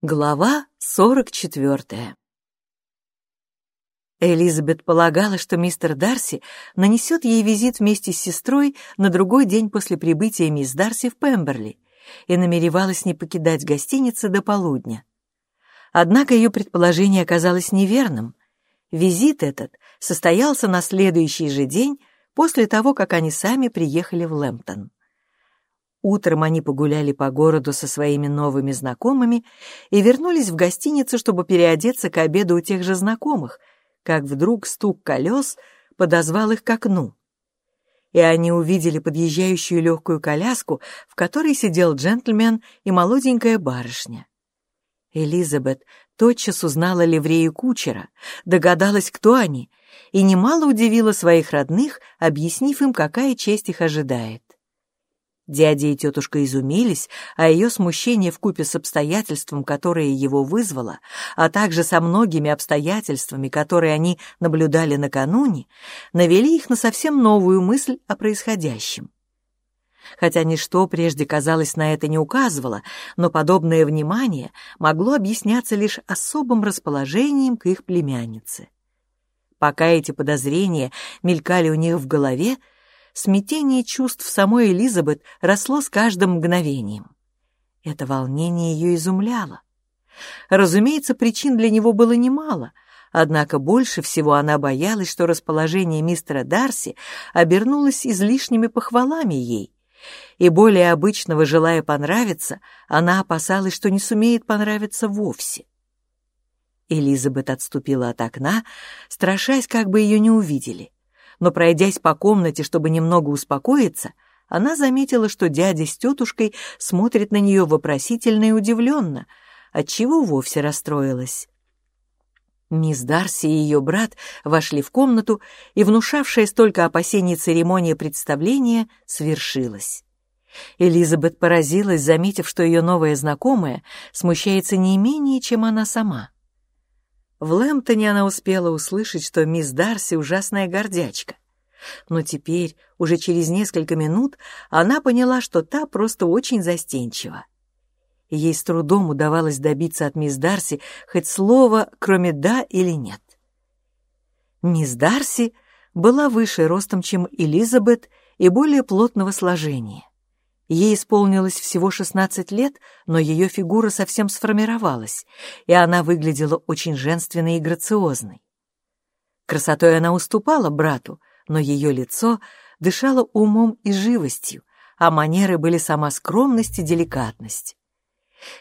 Глава сорок четвертая Элизабет полагала, что мистер Дарси нанесет ей визит вместе с сестрой на другой день после прибытия мисс Дарси в Пемберли и намеревалась не покидать гостиницы до полудня. Однако ее предположение оказалось неверным. Визит этот состоялся на следующий же день после того, как они сами приехали в Лэмптон. Утром они погуляли по городу со своими новыми знакомыми и вернулись в гостиницу, чтобы переодеться к обеду у тех же знакомых, как вдруг стук колес подозвал их к окну. И они увидели подъезжающую легкую коляску, в которой сидел джентльмен и молоденькая барышня. Элизабет тотчас узнала ливрею кучера, догадалась, кто они, и немало удивила своих родных, объяснив им, какая честь их ожидает. Дядя и тетушка изумились, а ее смущение вкупе с обстоятельством, которое его вызвало, а также со многими обстоятельствами, которые они наблюдали накануне, навели их на совсем новую мысль о происходящем. Хотя ничто прежде, казалось, на это не указывало, но подобное внимание могло объясняться лишь особым расположением к их племяннице. Пока эти подозрения мелькали у них в голове, смятение чувств самой Элизабет росло с каждым мгновением. Это волнение ее изумляло. Разумеется, причин для него было немало, однако больше всего она боялась, что расположение мистера Дарси обернулось излишними похвалами ей. И более обычного желая понравиться, она опасалась, что не сумеет понравиться вовсе. Элизабет отступила от окна, страшась, как бы ее не увидели но, пройдясь по комнате, чтобы немного успокоиться, она заметила, что дядя с тетушкой смотрят на нее вопросительно и удивленно, отчего вовсе расстроилась. Мисс Дарси и ее брат вошли в комнату, и внушавшая столько опасений церемония представления свершилась. Элизабет поразилась, заметив, что ее новая знакомая смущается не менее, чем она сама. В Лэмптоне она успела услышать, что мисс Дарси ужасная гордячка. Но теперь, уже через несколько минут, она поняла, что та просто очень застенчива. Ей с трудом удавалось добиться от мисс Дарси хоть слова, кроме «да» или «нет». Мисс Дарси была выше ростом, чем Элизабет, и более плотного сложения. Ей исполнилось всего 16 лет, но ее фигура совсем сформировалась, и она выглядела очень женственной и грациозной. Красотой она уступала брату, но ее лицо дышало умом и живостью, а манеры были сама скромность и деликатность.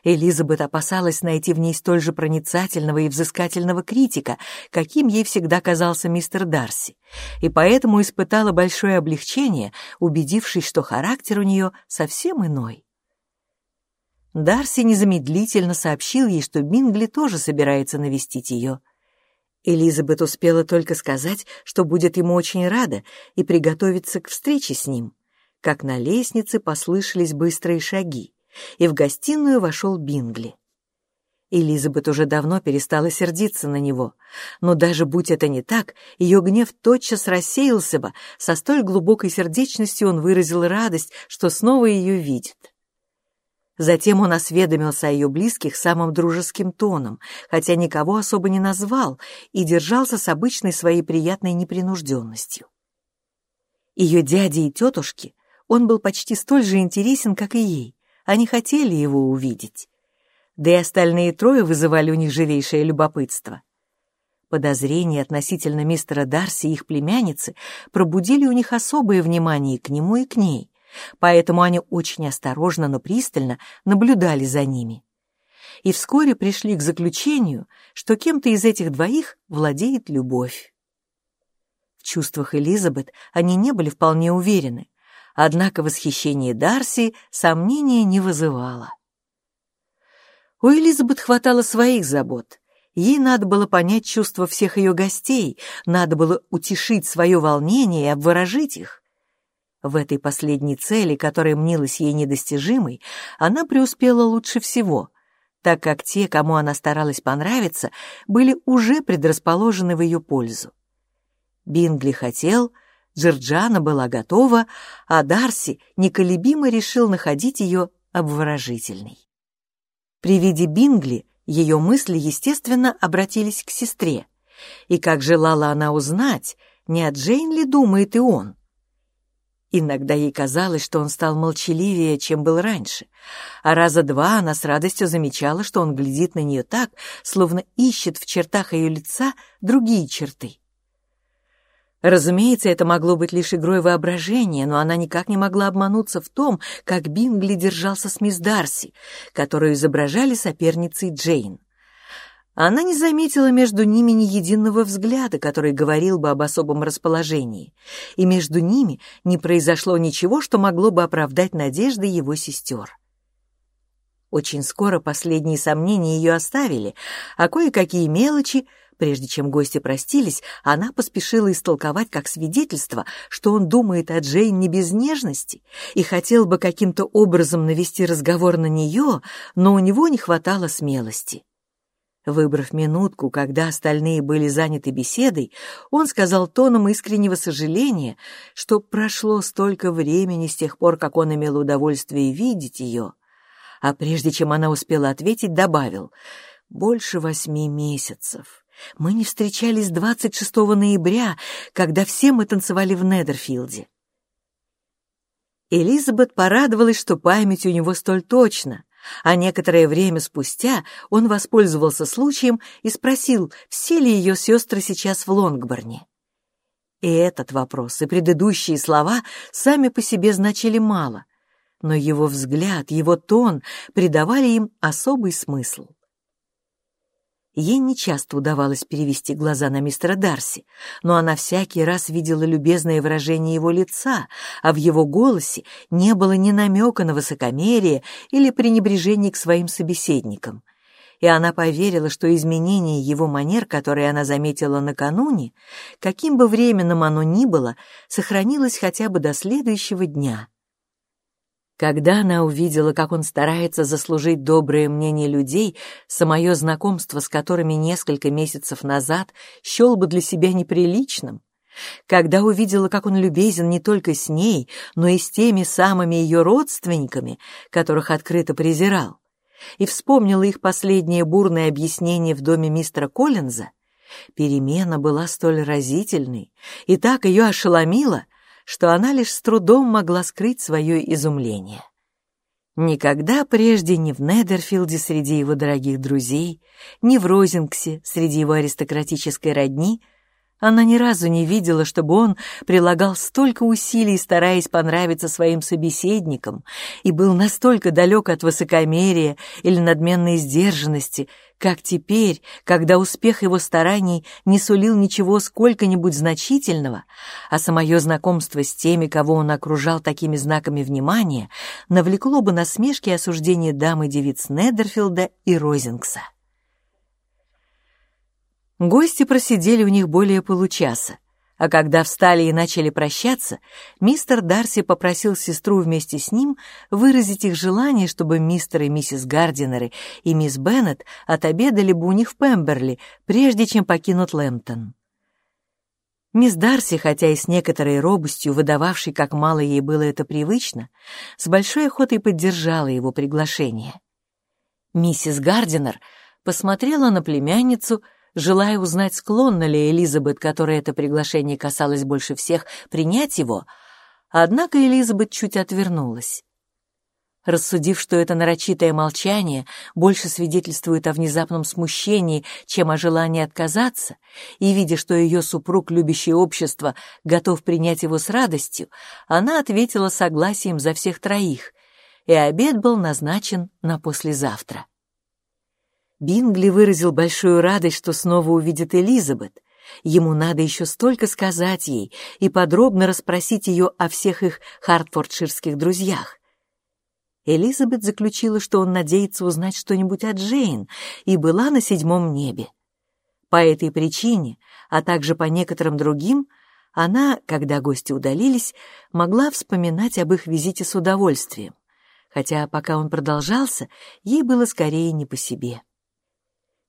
Элизабет опасалась найти в ней столь же проницательного и взыскательного критика, каким ей всегда казался мистер Дарси, и поэтому испытала большое облегчение, убедившись, что характер у нее совсем иной. Дарси незамедлительно сообщил ей, что Бингли тоже собирается навестить ее. Элизабет успела только сказать, что будет ему очень рада и приготовиться к встрече с ним, как на лестнице послышались быстрые шаги и в гостиную вошел Бингли. Элизабет уже давно перестала сердиться на него, но даже будь это не так, ее гнев тотчас рассеялся бы, со столь глубокой сердечностью он выразил радость, что снова ее видит. Затем он осведомился о ее близких самым дружеским тоном, хотя никого особо не назвал, и держался с обычной своей приятной непринужденностью. Ее дяде и тетушке он был почти столь же интересен, как и ей. Они хотели его увидеть. Да и остальные трое вызывали у них живейшее любопытство. Подозрения относительно мистера Дарси и их племянницы пробудили у них особое внимание к нему и к ней, поэтому они очень осторожно, но пристально наблюдали за ними. И вскоре пришли к заключению, что кем-то из этих двоих владеет любовь. В чувствах Элизабет они не были вполне уверены, однако восхищение Дарси сомнения не вызывало. У Элизабет хватало своих забот. Ей надо было понять чувства всех ее гостей, надо было утешить свое волнение и обворожить их. В этой последней цели, которая мнилась ей недостижимой, она преуспела лучше всего, так как те, кому она старалась понравиться, были уже предрасположены в ее пользу. Бингли хотел — Джорджана была готова, а Дарси неколебимо решил находить ее обворожительной. При виде Бингли ее мысли, естественно, обратились к сестре. И как желала она узнать, не о Джейн ли думает и он. Иногда ей казалось, что он стал молчаливее, чем был раньше, а раза два она с радостью замечала, что он глядит на нее так, словно ищет в чертах ее лица другие черты. Разумеется, это могло быть лишь игрой воображения, но она никак не могла обмануться в том, как Бингли держался с мисс Дарси, которую изображали соперницей Джейн. Она не заметила между ними ни единого взгляда, который говорил бы об особом расположении, и между ними не произошло ничего, что могло бы оправдать надежды его сестер. Очень скоро последние сомнения ее оставили, а кое-какие мелочи, прежде чем гости простились, она поспешила истолковать как свидетельство, что он думает о Джейн не без нежности и хотел бы каким-то образом навести разговор на нее, но у него не хватало смелости. Выбрав минутку, когда остальные были заняты беседой, он сказал тоном искреннего сожаления, что прошло столько времени с тех пор, как он имел удовольствие видеть ее. А прежде чем она успела ответить, добавил «Больше восьми месяцев. Мы не встречались 26 ноября, когда все мы танцевали в Недерфилде». Элизабет порадовалась, что память у него столь точна, а некоторое время спустя он воспользовался случаем и спросил, все ли ее сестры сейчас в Лонгборне. И этот вопрос, и предыдущие слова сами по себе значили мало, но его взгляд, его тон придавали им особый смысл. Ей нечасто удавалось перевести глаза на мистера Дарси, но она всякий раз видела любезное выражение его лица, а в его голосе не было ни намека на высокомерие или пренебрежение к своим собеседникам. И она поверила, что изменение его манер, которые она заметила накануне, каким бы временным оно ни было, сохранилось хотя бы до следующего дня. Когда она увидела, как он старается заслужить доброе мнение людей, самое знакомство с которыми несколько месяцев назад счел бы для себя неприличным, когда увидела, как он любезен не только с ней, но и с теми самыми ее родственниками, которых открыто презирал, и вспомнила их последнее бурное объяснение в доме мистера Коллинза, перемена была столь разительной и так ее ошеломила, что она лишь с трудом могла скрыть свое изумление. Никогда прежде ни в Недерфилде среди его дорогих друзей, ни в Розингсе среди его аристократической родни — она ни разу не видела, чтобы он прилагал столько усилий, стараясь понравиться своим собеседникам, и был настолько далек от высокомерия или надменной сдержанности, как теперь, когда успех его стараний не сулил ничего сколько-нибудь значительного, а самое знакомство с теми, кого он окружал такими знаками внимания, навлекло бы насмешки и осуждения дамы девиц Недерфилда и Розингса. Гости просидели у них более получаса, а когда встали и начали прощаться, мистер Дарси попросил сестру вместе с ним выразить их желание, чтобы мистер и миссис Гардинеры и мисс Беннет отобедали бы у них в Пемберли, прежде чем покинут Лэмптон. Мисс Дарси, хотя и с некоторой робостью, выдававшей, как мало ей было это привычно, с большой охотой поддержала его приглашение. Миссис Гардинер посмотрела на племянницу — желая узнать, склонна ли Элизабет, которой это приглашение касалось больше всех, принять его, однако Элизабет чуть отвернулась. Рассудив, что это нарочитое молчание больше свидетельствует о внезапном смущении, чем о желании отказаться, и видя, что ее супруг, любящий общество, готов принять его с радостью, она ответила согласием за всех троих, и обед был назначен на послезавтра. Бингли выразил большую радость, что снова увидит Элизабет. Ему надо еще столько сказать ей и подробно расспросить ее о всех их хартфордширских друзьях. Элизабет заключила, что он надеется узнать что-нибудь от Джейн, и была на седьмом небе. По этой причине, а также по некоторым другим, она, когда гости удалились, могла вспоминать об их визите с удовольствием, хотя пока он продолжался, ей было скорее не по себе.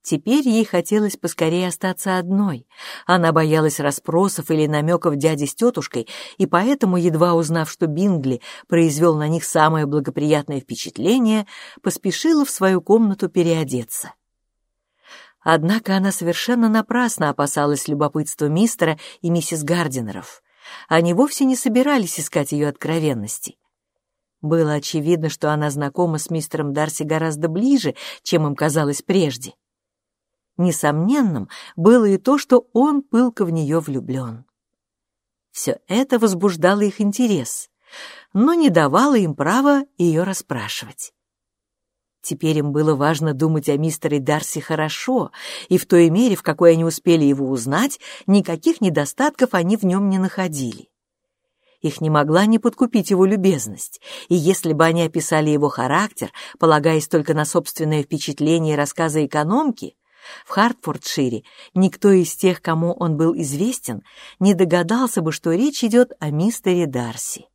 Теперь ей хотелось поскорее остаться одной. Она боялась расспросов или намеков дяди с тетушкой, и поэтому, едва узнав, что Бингли произвел на них самое благоприятное впечатление, поспешила в свою комнату переодеться. Однако она совершенно напрасно опасалась любопытства мистера и миссис Гардинеров. Они вовсе не собирались искать ее откровенности. Было очевидно, что она знакома с мистером Дарси гораздо ближе, чем им казалось прежде. Несомненным было и то, что он пылко в нее влюблен. Все это возбуждало их интерес, но не давало им права ее расспрашивать. Теперь им было важно думать о мистере Дарси хорошо, и в той мере, в какой они успели его узнать, никаких недостатков они в нем не находили. Их не могла не подкупить его любезность, и если бы они описали его характер, полагаясь только на собственное впечатление и рассказы экономки, в Хартфордшире никто из тех, кому он был известен, не догадался бы, что речь идет о мистере Дарси.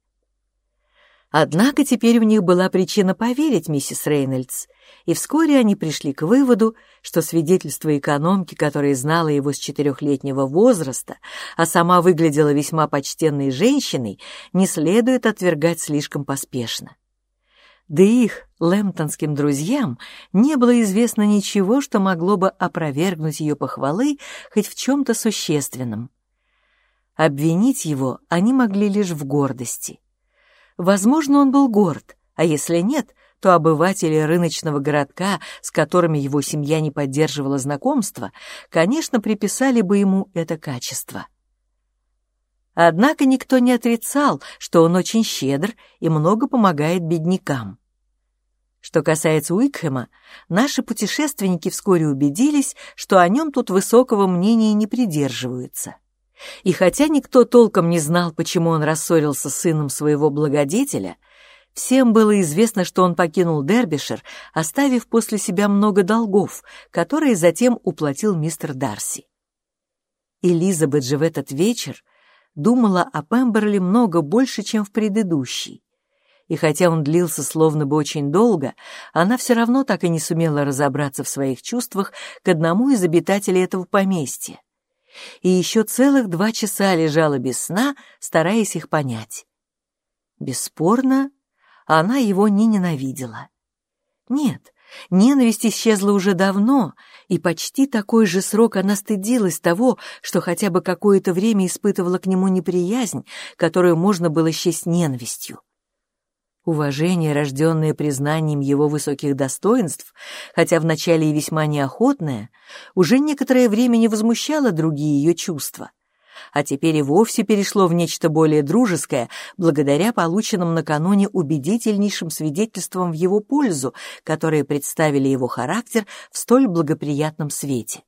Однако теперь у них была причина поверить миссис Рейнольдс, и вскоре они пришли к выводу, что свидетельство экономки, которая знала его с четырехлетнего возраста, а сама выглядела весьма почтенной женщиной, не следует отвергать слишком поспешно да и их, лэмптонским друзьям, не было известно ничего, что могло бы опровергнуть ее похвалы хоть в чем-то существенном. Обвинить его они могли лишь в гордости. Возможно, он был горд, а если нет, то обыватели рыночного городка, с которыми его семья не поддерживала знакомства, конечно, приписали бы ему это качество. Однако никто не отрицал, что он очень щедр и много помогает беднякам. Что касается Уикхэма, наши путешественники вскоре убедились, что о нем тут высокого мнения не придерживаются. И хотя никто толком не знал, почему он рассорился с сыном своего благодетеля, всем было известно, что он покинул Дербишир, оставив после себя много долгов, которые затем уплатил мистер Дарси. Элизабет же в этот вечер думала о Пемберли много больше, чем в предыдущий и хотя он длился словно бы очень долго, она все равно так и не сумела разобраться в своих чувствах к одному из обитателей этого поместья. И еще целых два часа лежала без сна, стараясь их понять. Бесспорно, она его не ненавидела. Нет, ненависть исчезла уже давно, и почти такой же срок она стыдилась того, что хотя бы какое-то время испытывала к нему неприязнь, которую можно было счесть ненавистью. Уважение, рожденное признанием его высоких достоинств, хотя вначале и весьма неохотное, уже некоторое время не возмущало другие ее чувства, а теперь и вовсе перешло в нечто более дружеское, благодаря полученным накануне убедительнейшим свидетельствам в его пользу, которые представили его характер в столь благоприятном свете.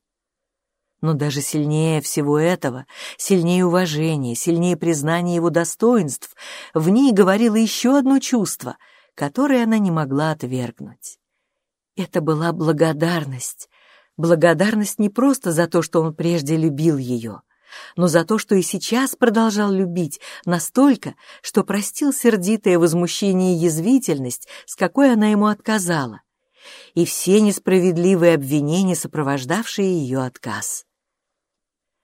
Но даже сильнее всего этого, сильнее уважения, сильнее признания его достоинств, в ней говорило еще одно чувство, которое она не могла отвергнуть. Это была благодарность. Благодарность не просто за то, что он прежде любил ее, но за то, что и сейчас продолжал любить настолько, что простил сердитое возмущение и язвительность, с какой она ему отказала, и все несправедливые обвинения, сопровождавшие ее отказ.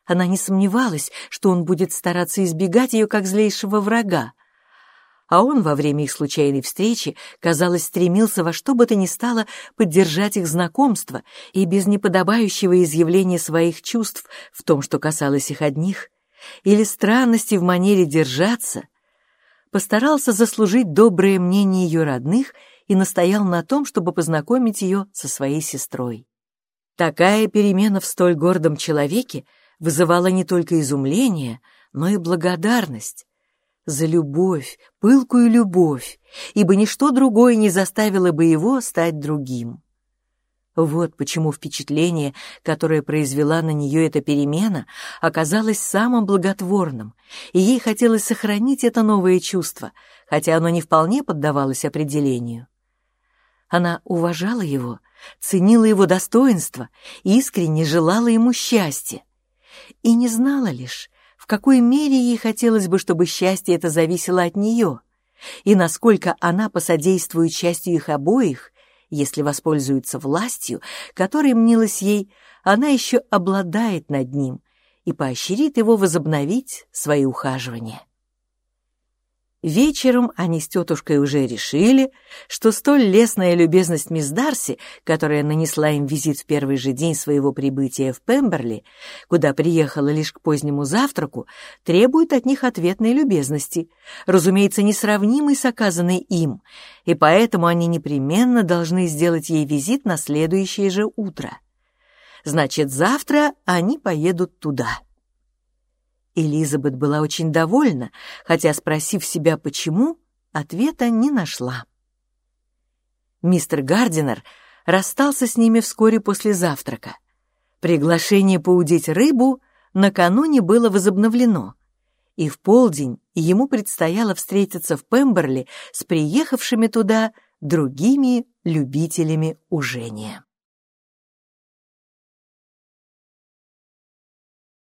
Она не сомневалась, что он будет стараться избегать ее как злейшего врага. А он во время их случайной встречи, казалось, стремился во что бы то ни стало поддержать их знакомство и без неподобающего изъявления своих чувств в том, что касалось их одних, или странности в манере держаться, постарался заслужить доброе мнение ее родных и настоял на том, чтобы познакомить ее со своей сестрой. Такая перемена в столь гордом человеке — вызывала не только изумление, но и благодарность. За любовь, пылкую любовь, ибо ничто другое не заставило бы его стать другим. Вот почему впечатление, которое произвела на нее эта перемена, оказалось самым благотворным, и ей хотелось сохранить это новое чувство, хотя оно не вполне поддавалось определению. Она уважала его, ценила его достоинство искренне желала ему счастья и не знала лишь, в какой мере ей хотелось бы, чтобы счастье это зависело от нее, и насколько она посодействует счастью их обоих, Если воспользуется властью, которой мнилась ей, она еще обладает над ним и поощрит его возобновить свои ухаживания. Вечером они с тетушкой уже решили, что столь лестная любезность мисс Дарси, которая нанесла им визит в первый же день своего прибытия в Пемберли, куда приехала лишь к позднему завтраку, требует от них ответной любезности, разумеется, несравнимой с оказанной им, и поэтому они непременно должны сделать ей визит на следующее же утро. Значит, завтра они поедут туда. Элизабет была очень довольна, хотя, спросив себя почему, ответа не нашла. Мистер Гардинер расстался с ними вскоре после завтрака. Приглашение поудить рыбу накануне было возобновлено, и в полдень ему предстояло встретиться в Пемберли с приехавшими туда другими любителями ужения.